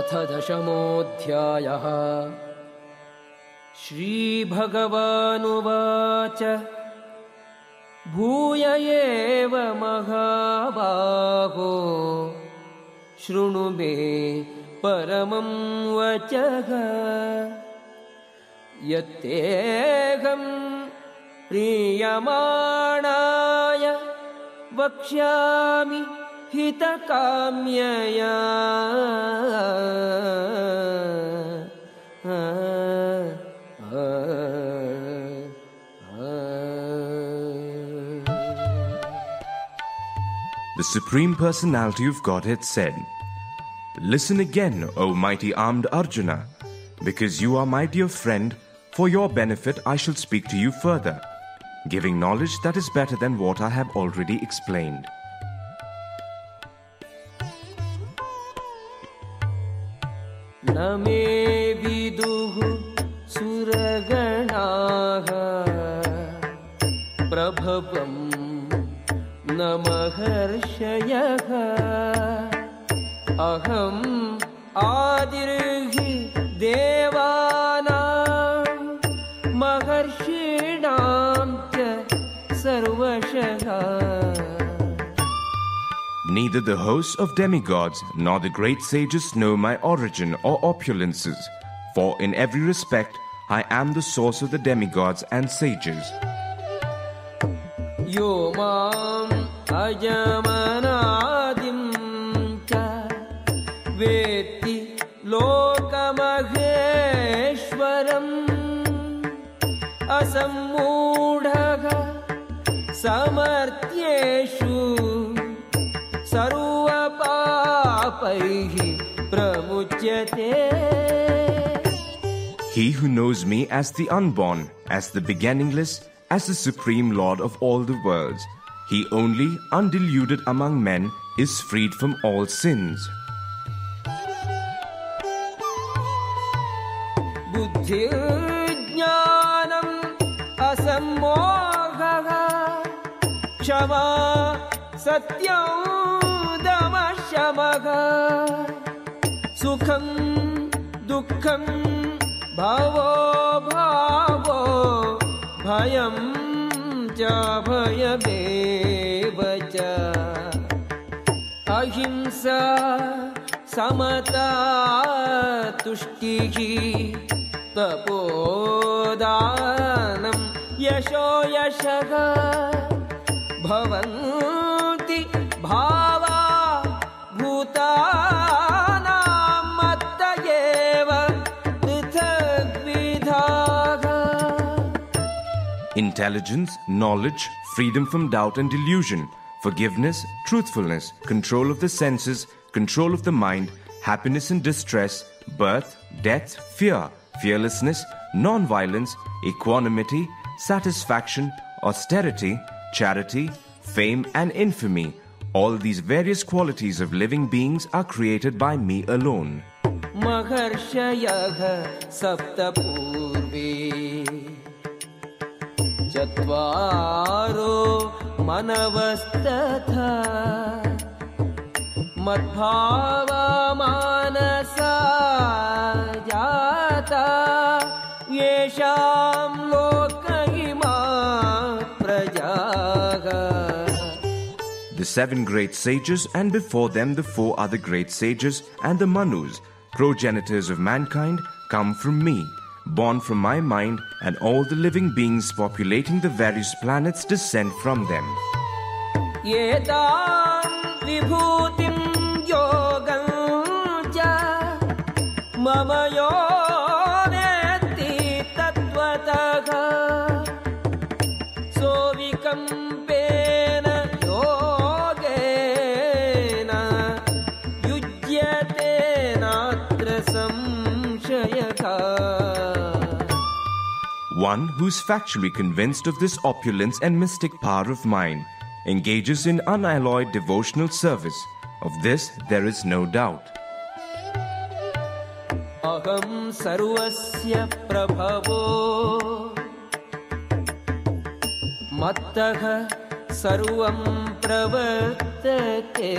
अथ दशमोऽध्यायः। श्रीभगवानुवाच भूय एव महाबाहो शृणु मे परमं वचः। यत्तेऽहं प्रीयमाणाय वक्ष्यामि हितकाम्यया The Supreme Personality of Godhead said, Listen again, O mighty armed Arjuna, because you are my dear friend, for your benefit I shall speak to you further, giving knowledge that is better than what I have already explained. Neither the hosts of demigods nor the great sages know my origin or opulences, for in every respect I am the source of the demigods and sages. यो माम् अजमनादिं च वेत्ति लोकमहेश्वरम् असम्मूढः समर्थ्येषु सर्वपापैः प्रमुच्यते He who knows me as the unborn, as the beginningless, as the supreme Lord of all the worlds, he only, undeluded among men, is freed from all sins. बुद्धिर्ज्ञानम् असम्मोहः क्षमा सत्यं दमशमः सुखं दुःखं भवो भावो भयं च भयमेव च। अहिंसा समता तुष्टिः तपोदानं यशो यशः। भवन्ति भावा Intelligence, knowledge, freedom from doubt and delusion, forgiveness, truthfulness, control of the senses, control of the mind, happiness and distress, birth, death, fear, fearlessness, non-violence, equanimity, satisfaction, austerity, charity, fame and infamy. All these various qualities of living beings are created by me alone. महर्षयः सप्त चत्वारो मनवस्तथा मद्भावमानसा जाता येषां लोकहिमा प्रजाः The seven great sages, and before them the four other great sages, and the Manus, progenitors of mankind, come from me, born from my mind, and all the living beings populating the various planets descend from them. एतां विभूतिं योगं च मम यो who's factually convinced of this opulence and mystic power of mine engages in unalloyed devotional service. Of this there is no doubt. अहं सर्वस्य प्रभवो मत्तः सर्वं प्रवर्तते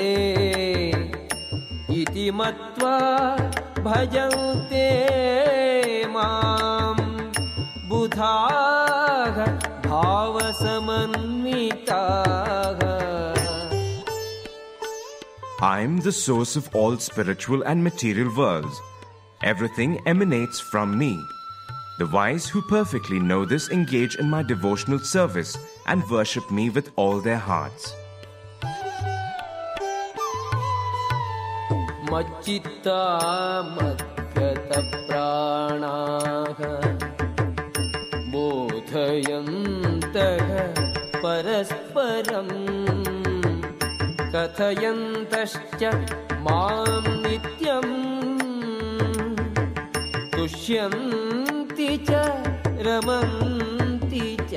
इति मत्वा भजन्ते मां बुधाः भावसमन्विताः I am the source of all spiritual and material worlds. Everything emanates from me. The wise who perfectly know this engage in my devotional service and worship me with all their hearts. मच्चित्ता मद्गतप्राणाः बोधयन्तः परस्परम् कथयन्तश्च मां नित्यम् तुष्यन्ति च रमन्ति च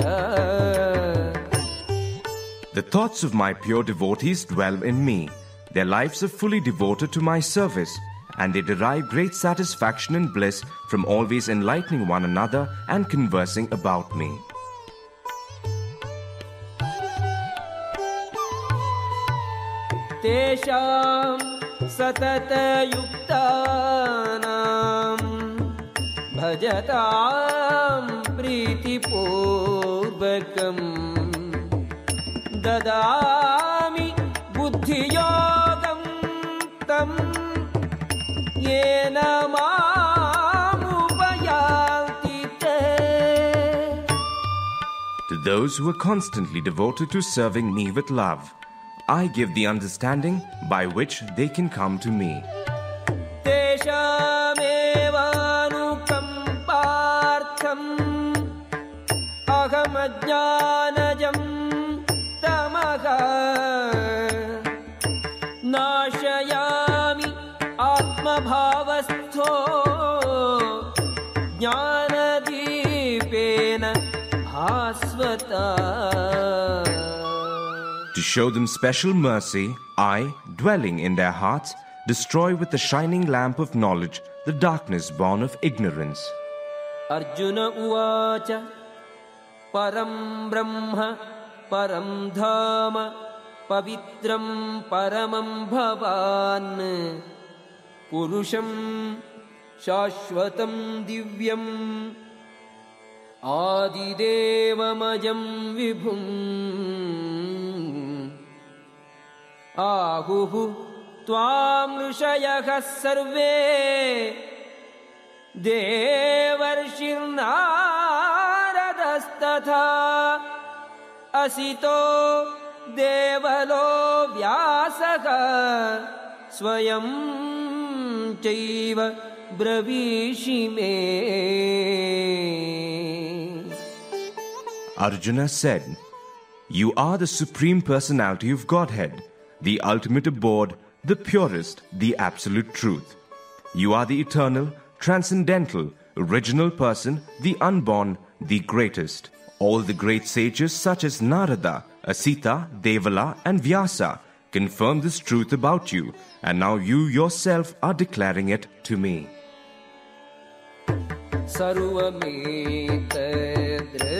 The thoughts of my pure devotees dwell in me. Their lives are fully devoted to my service, and they derive great satisfaction and bliss from always enlightening one another and conversing about me. तेषां सततयुक्तानां भजतां प्रीतिपूर्वकम् ददामि To those who are constantly devoted to serving me with love, I give the understanding by which they can come to me. तेषामेवानुकम्पार्थम् To show them special mercy, I, dwelling in their hearts, destroy with the shining lamp of knowledge the darkness born of ignorance. Arjuna Uvacha Param Brahma Param Dhama Pavitram Paramam Bhavan Purusham Shashwatam Divyam आदिदेवमजं विभुम् आहुः त्वां ऋषयः सर्वे देवर्षिर्नारदस्तथा असितो देवलो व्यासः स्वयं चैव ब्रवीषि मे Arjuna said, You are the Supreme Personality of Godhead, the ultimate abode, the purest, the absolute truth. You are the eternal, transcendental, original person, the unborn, the greatest. All the great sages such as Narada, Asita, Devala, and Vyasa confirm this truth about you, and now you yourself are declaring it to me.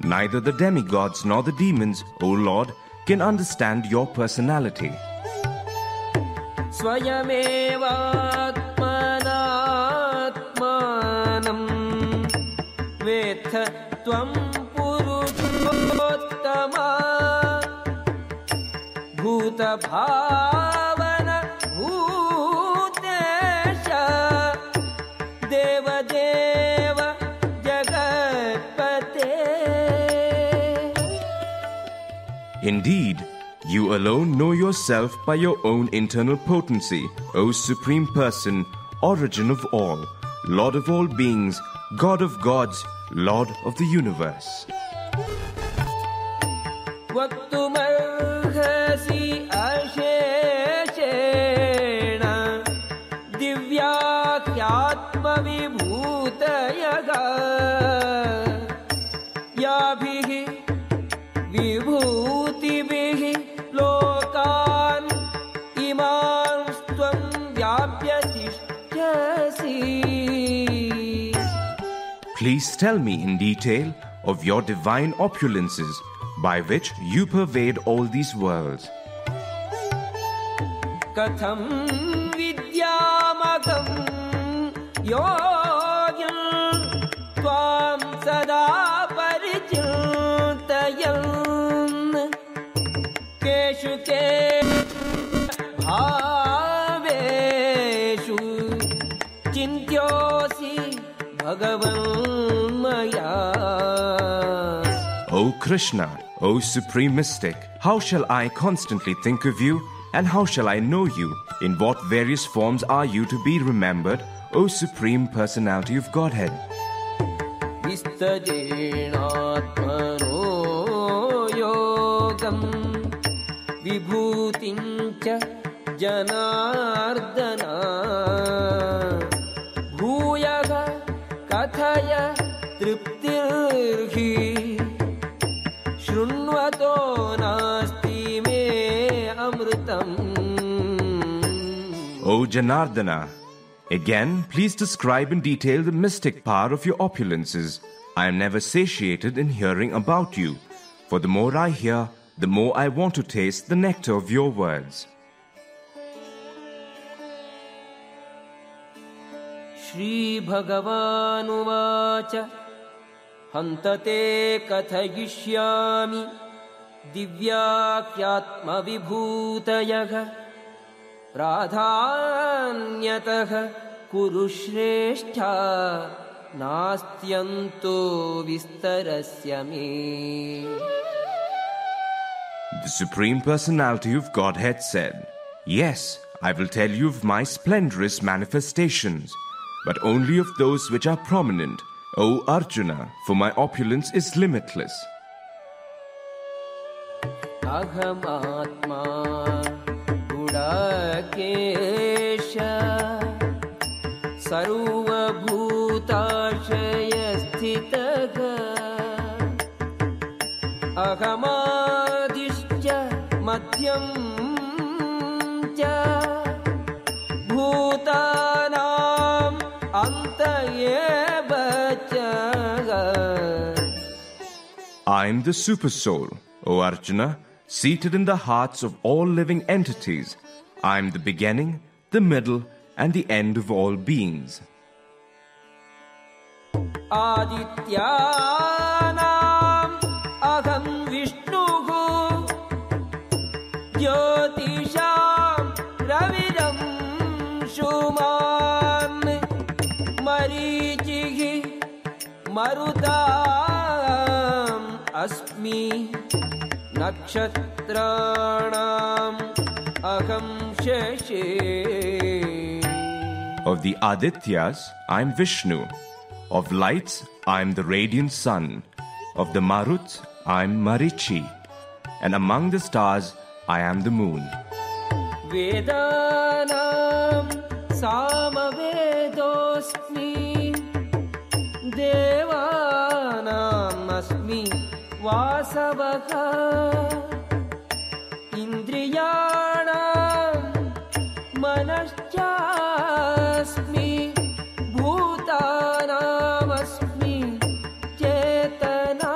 Neither the demigods nor the demons, O Lord, can understand your personality. स्वयमेवात्मनात्मानं Indeed, you alone know yourself by your own internal potency, O Supreme Person, origin of all, Lord of all beings, God of gods, Lord of the universe. याभिः Vibhu Please tell me in detail of your divine opulences by which you pervade all these worlds. कथं विद्यामगं योगिं त्वां सदा परिचिन्तयन् केषु के भावेषु चिन्त्योऽसि भगवन् मया O Krishna, O Supreme Mystic, how shall I constantly think of you, and how shall I know you? In what various forms are you to be remembered, O Supreme Personality of Godhead? विस्तरेणात्मनो योगम् विभूतिं च जनार्दन भूयः कथय तृप्तिर्हि शृण्वतो नास्ति मे अमृतम् O Janardana, again, please describe in detail the mystic power of your opulences. I am never satiated in hearing about you, for the more I hear, the more I want to taste the nectar of your words. श्रीभगवानुवाच हन्त ते कथयिष्यामि दिव्याख्यात्मविभूतयः प्राधान्यतः कुरु श्रेष्ठा नास्त्यन्तो विस्तरस्य मे The Supreme Personality of Godhead said, Yes, I will tell you of my splendorous manifestations, but only of those which are prominent, O Arjuna, for my opulence is limitless. अहमात्मा Gudakesh सर्वभूताशयस्थितः अहमादिश्च मध्यं च भूतानाम् अन्त I am the Supersoul, O Arjuna, seated in the hearts of all living entities. I am the beginning, the middle, and the end of all beings. आदित्यानाम् अहं विष्णुः ज्योतिषां रविरं शुमान् मरीचिः मरुताम् अस्मि नक्षत्राणाम् अहं शशे Of the Adityas, I am Vishnu. Of lights, I am the radiant sun. Of the Maruts, I am Marichi. And among the stars, I am the moon. वेदानां वासवः इन्द्रियाणां मनश्चास्मि भूतानामस्मि चेतना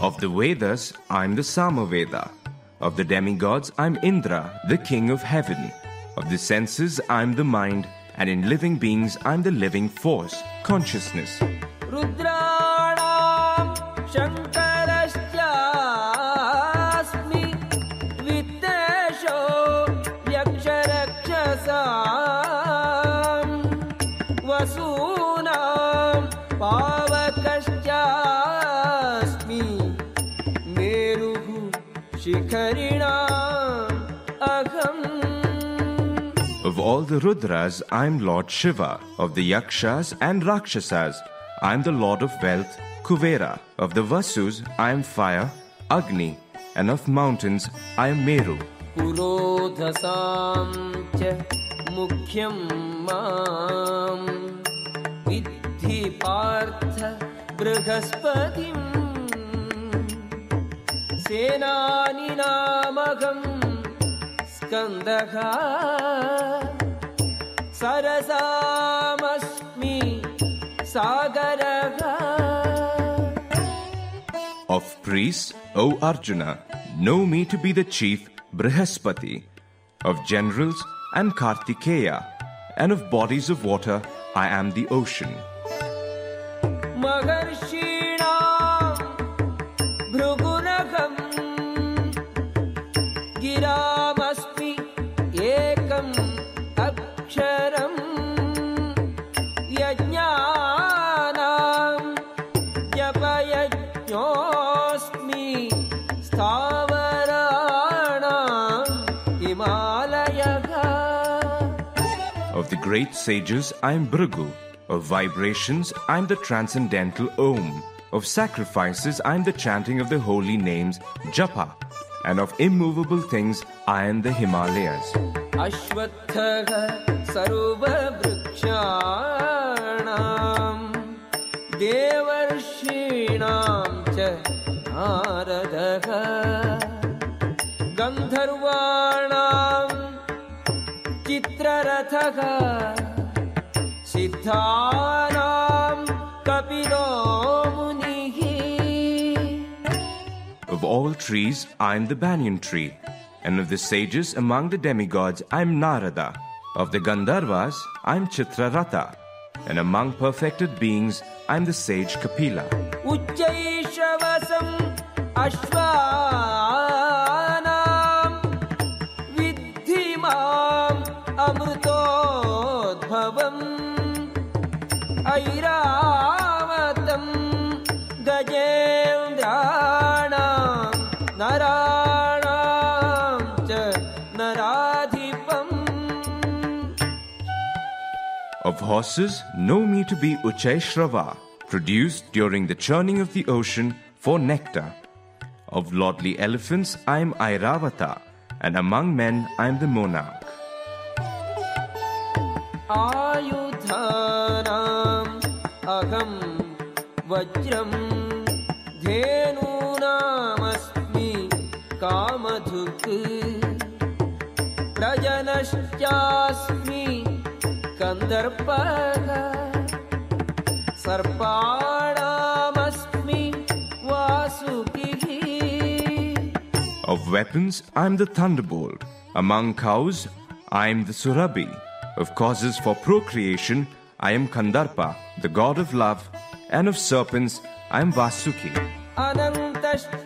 Of the Vedas, I am the Samaveda. Of the demigods, I am Indra, the king of heaven. Of the senses, I am the mind. And in living beings, I am the living force, consciousness. रुद्राणां all the Rudras, I am Lord Shiva. Of the Yakshas and Rakshasas, I am the Lord of Wealth, Kuvera. Of the Vasus, I am Fire, Agni. And of mountains, I am Meru. पुरोधसां च मुख्यं मां विद्धि Partha बृहस्पतिम् सेनानिनामघं स्कन्दः सरसामस्मि सागरः Of priests, O Arjuna, know me to be the chief Brihaspati. Of generals, I'm Kartikeya. And of bodies of water, I am the ocean. Of the great sages, I am Bhrigu. Of vibrations, I am the transcendental Om. Of sacrifices, I am the chanting of the holy names Japa. And of immovable things, I am the Himalayas. Devarshinam Cha गन्धर्वाणां चित्ररथः सिद्धानां कपिलो मुनिः Of all trees, I am the banyan tree. And of the sages among the demigods, I am Narada. Of the Gandharvas, I am Chitraratha. And among perfected beings, I am the sage Kapila. उच्चैषवसम् अश्वानां horses, know me to be Uchaishrava, produced during the churning of the ocean for nectar. Of lordly elephants, I am Airavata, and among men, I am the monarch. आयुधानाम् अहं वज्रं धेनूनामस्मि कामधुक् प्रजनश्चास्मि कन्दर्पः सर्पाणामस्मि वासुकिः Of weapons, I am the thunderbolt. Among cows, I am the Surabhi. Of causes for procreation, I am Kandarpa, the god of love. And of serpents, I am Vasuki. अनन्तश्चास्मि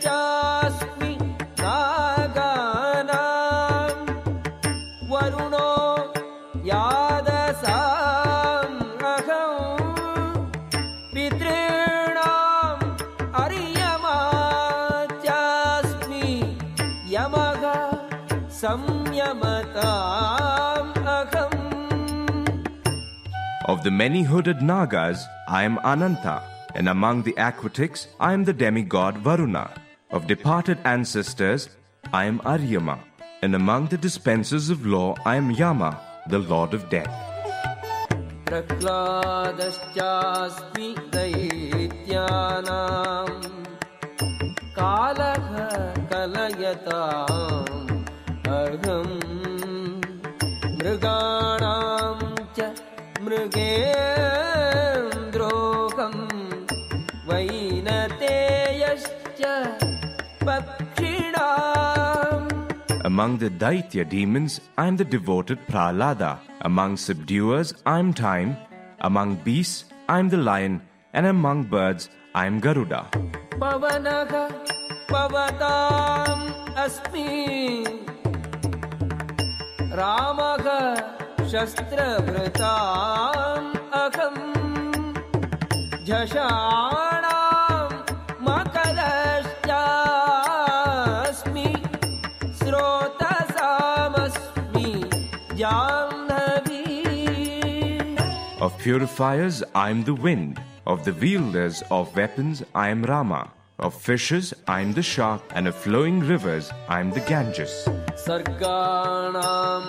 Of the many hooded Nagas, I am Ananta, and among the aquatics, I am the demigod Varuna. Of departed ancestors, I am Aryama, and among the dispensers of law, I am Yama, the lord of death. प्रह्लादश्चास्मि दैत्यानाम् कालः कलयताम् अहम् मृगाणां च मृगेन्द्रोऽहम् वैनतेयश्च पक्षिणाम् Among the Daitya demons, I am the devoted Prahlada. Among subduers, I am Time. Among beasts, I am the lion. And among birds, I am Garuda. पवनः पवताम् अस्मि रामः शस्त्रभृताम् अहम् झषाणाम् मकरश्चास्मि स्रोतसामस्मि Jahnavi Of purifiers, I am the wind. Of the wielders of weapons, I am Rama. Of fishes, I am the shark. And of flowing rivers, I am the Ganges. सर्गाणाम्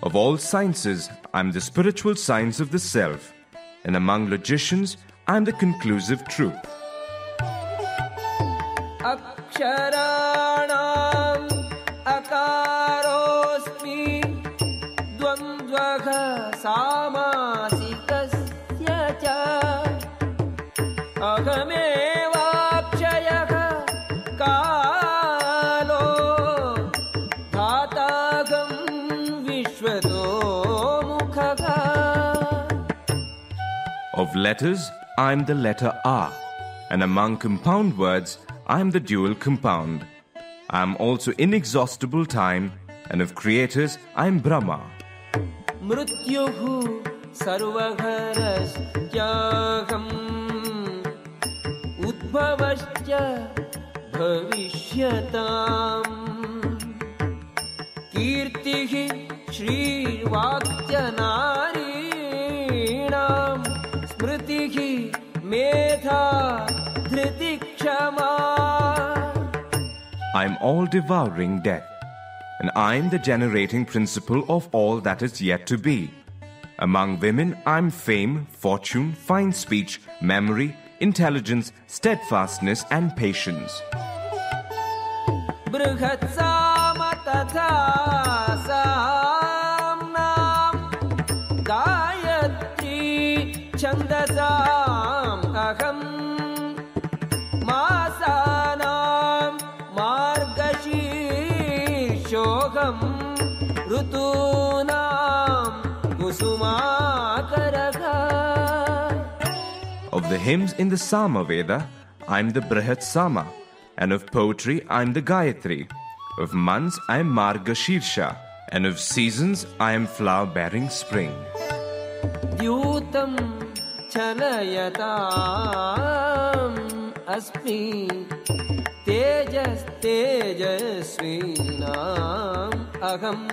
Of all sciences, I'm the spiritual science of the self, and among logicians, I'm the conclusive truth. Akshara. letters, I'm the letter R, and among compound words, I'm the dual compound. I'm also inexhaustible time, and of creators, I'm Brahma. मृत्युः सर्वहरश्चाहम् उद्भवश्च भविष्यताम् कीर्तिः श्रीवाक्यनारीणाम् मेधा धृतिक्षमा I'm all devouring death, and I'm the generating principle of all that is yet to be. Among women, I'm fame, fortune, fine speech, memory, intelligence, steadfastness, and patience. बृहत्साम तथा hymns in the Sama Veda, I'm the Brihat Sama, and of poetry, I'm the Gayatri. Of months, I'm Marga Shirsha, and of seasons, I am flower bearing spring. द्यूतं चलयताम् अस्मि तेजस्तेजस्वीनाम् अहम्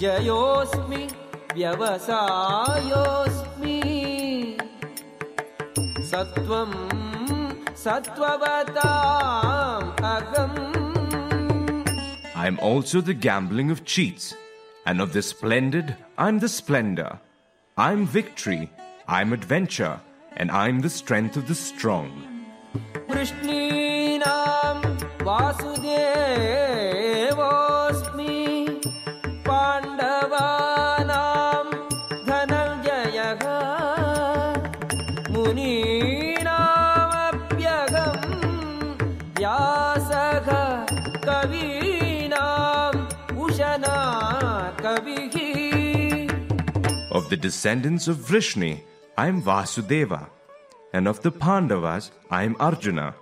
जयोऽस्मि व्यवसायोऽस्मि सत्त्वं सत्त्ववताम् अहम् I'm also the gambling of cheats, and of the splendid, I'm the splendor. I'm victory, I'm adventure, and I'm the strength of the strong. कृष्णीनां वासुदेवोऽस्मि the descendants of Vrishni, I am Vasudeva, and of the Pandavas, I am Arjuna.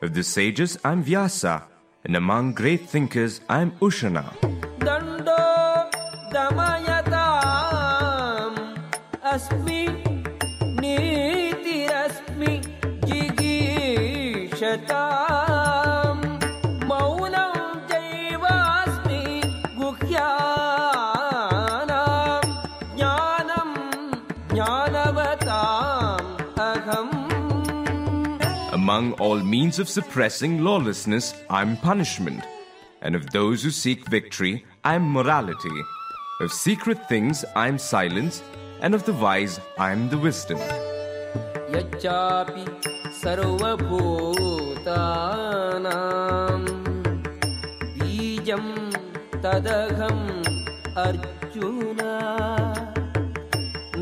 Of the sages, I am Vyasa, and among great thinkers, I am Ushana. Dando asmi Among all means of suppressing lawlessness, I'm punishment. And of those who seek victory, I'm morality. Of secret things, I'm silence. And of the wise, I'm the wisdom. यच्चापि सर्वभूतानां बीजं तदहम् अर्जुन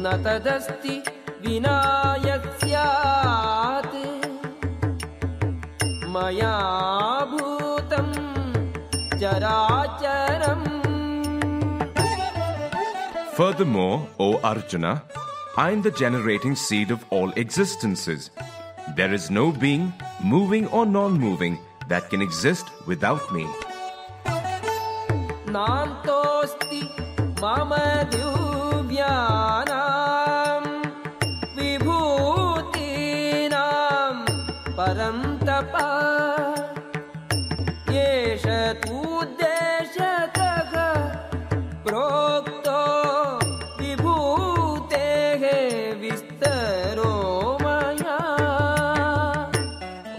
न तदस्ति विना यस्यात् मया भूतं चराचरम् Furthermore, O Arjuna, I am the generating seed of all existences. There is no being, moving or non moving, that can exist without me. नान्तोऽस्ति मम दिव्यानां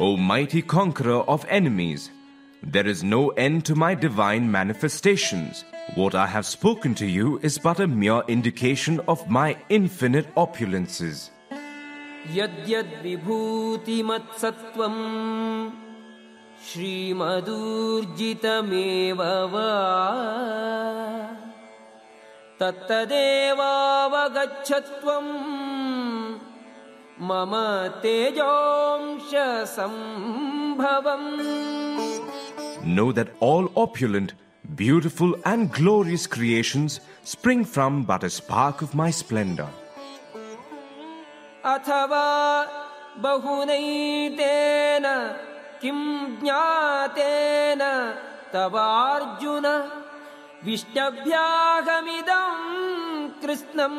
O mighty conqueror of enemies, there is no end to my divine manifestations. What I have spoken to you is but a mere indication of my infinite opulences. यद्यद्विभूतिमत्सत्त्वम् श्रीमदूर्जितमेव वा तत्तदेवावगच्छत्वम् मम तेजोंशसम्भवम् Know that all opulent, beautiful, and glorious creations spring from but a spark of my splendor. अथवा बहुनैतेन किं ज्ञातेन तवार्जुन विष्णभ्यागमिदं कृत्स्नम्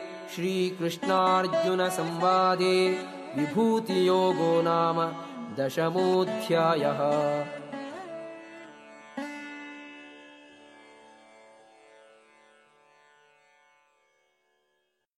श्रीकृष्णार्जुनसंवादे विभूतियोगो नाम दशमोऽध्यायः